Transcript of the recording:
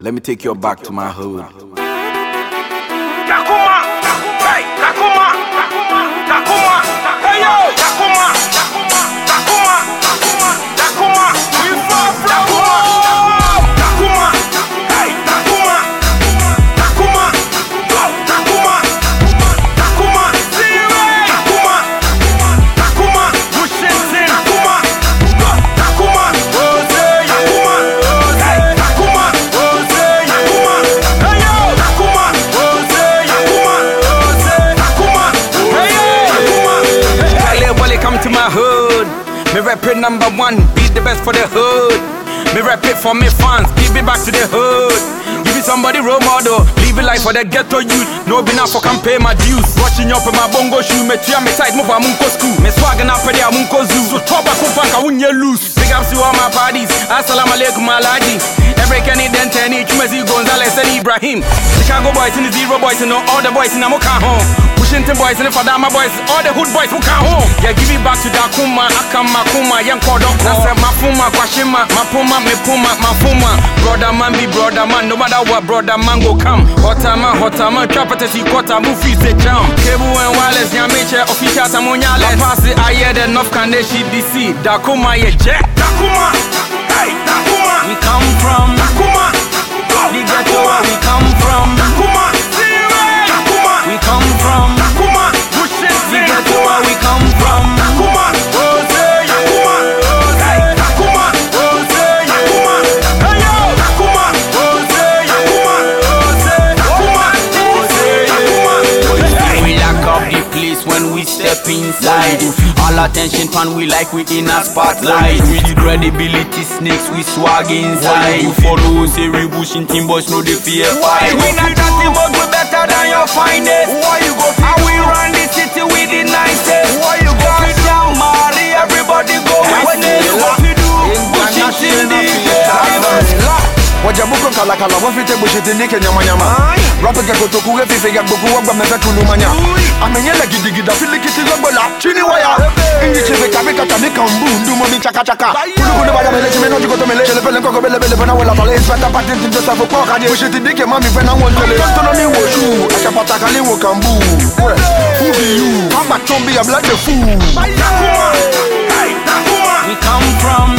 Let me take you back to my hood. Hood. Me rap it number one, be the best for the hood. Me rap it for me fans, give it back to the hood. Give me somebody role model, live it life for the ghetto youth. No be now for can pay my dues. Watching up in my bongo shoe, me tia me tight, move a munko school. Me swagging up in the munko zoo. So top a kupanka unye loose. Big ups to all my parties. Assalamu alaikum alaji. Every Kenny Denteni, Chumezi Gonzalez and Ibrahim. Chicago boys in the zero boys and all the boys in Amoka home. Washington boys and the Fadama boys, all the hood boys who come home. Yeah, give it back to Dakuma, Akama Kuma, Young Kodok. That's a Mafuma, Kwashima, Mapuma, Mepuma, Mafuma. Brother man be brother man, no matter what brother man go come. Hotter man, hotter man, trap at the quarter, movie say jump. Cable and wireless, Yamiche, official Tamonyale. Pass it, I hear the North Kandeshi DC. Dakuma, yeah, jet. Takuma, step inside. All attention fan we like within a spotlight. With credibility snakes we swag inside. You follow say we bushing team boys know the fear fight. We not nothing but we better than your finest. Wajabuko kalakala wafite bushitindike nyamanyama rapike kotokuge fifega gboku wagba mefe tulumanya amenyele gidigida filikiti gogbola chini waya. Inji cheve kabika kabika mbu ndumo mi chaka chaka. Kulukulu bada mele chime no jikoto mele chele pele nkoko bele bele pena wela tale inspector patent into safu kwa kaje bushitindike mami fena wonjele. Tontono ni woshu akapata kali wo kambu. Who be you? Kamba chombi ya blood the fool. Takuma, hey, Takuma, We come from Takuma, the ghetto we come from.